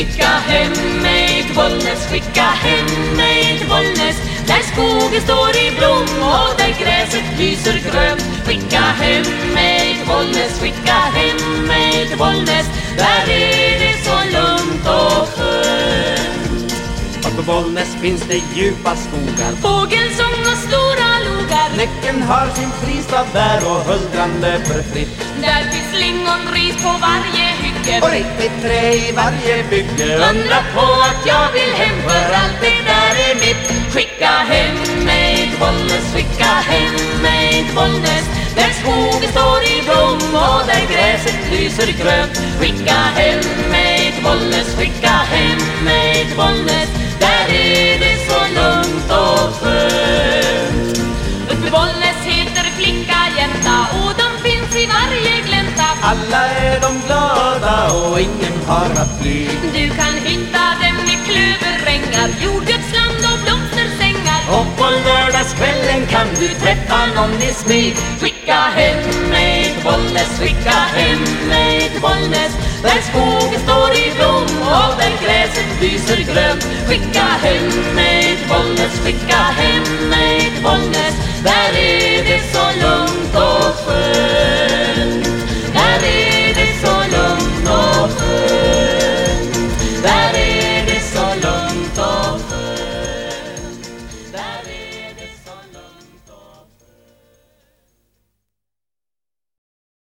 Skicka hem mig till Bollnäs, skicka hem mig till Bollnäs. Där skogen står i blom och där gräset lyser grönt. Skicka hem mig till Bollnäs, skicka hem mig till Bollnäs. Där är det så lugnt och skönt. Och på Bollnäs finns det djupa skogar. Fågelsång och stora logar. Näcken har sin fristad där och huldran löper fritt. Där finns lingonris på varje riktigt trä i varje bygge. Undra på att jag vill hem för allt det där är mitt. Skicka hem mig till Bollnäs, skicka hem mig till Bollnäs. Där skogen står i blom och där gräset lyser grönt. Skicka hem mig till Bollnäs, skicka hem mig till Bollnäs. Där är det så lugnt och skönt. Uppe i Bollnäs heter flicka jänta och de finns i varje glänta. Alla är de glada och ingen fly Du kan hitta dem i klöverängar, jordgubbsland och blomstersängar. Och på lördagskvällen kan du träffa någon i smyg. Skicka hem mig till Bollnäs, skicka hem mig till Bollnäs. Där skogen står i blom och där gräset lyser grönt. Skicka hem mig till Bollnäs, skicka hem mig till Bollnäs that is.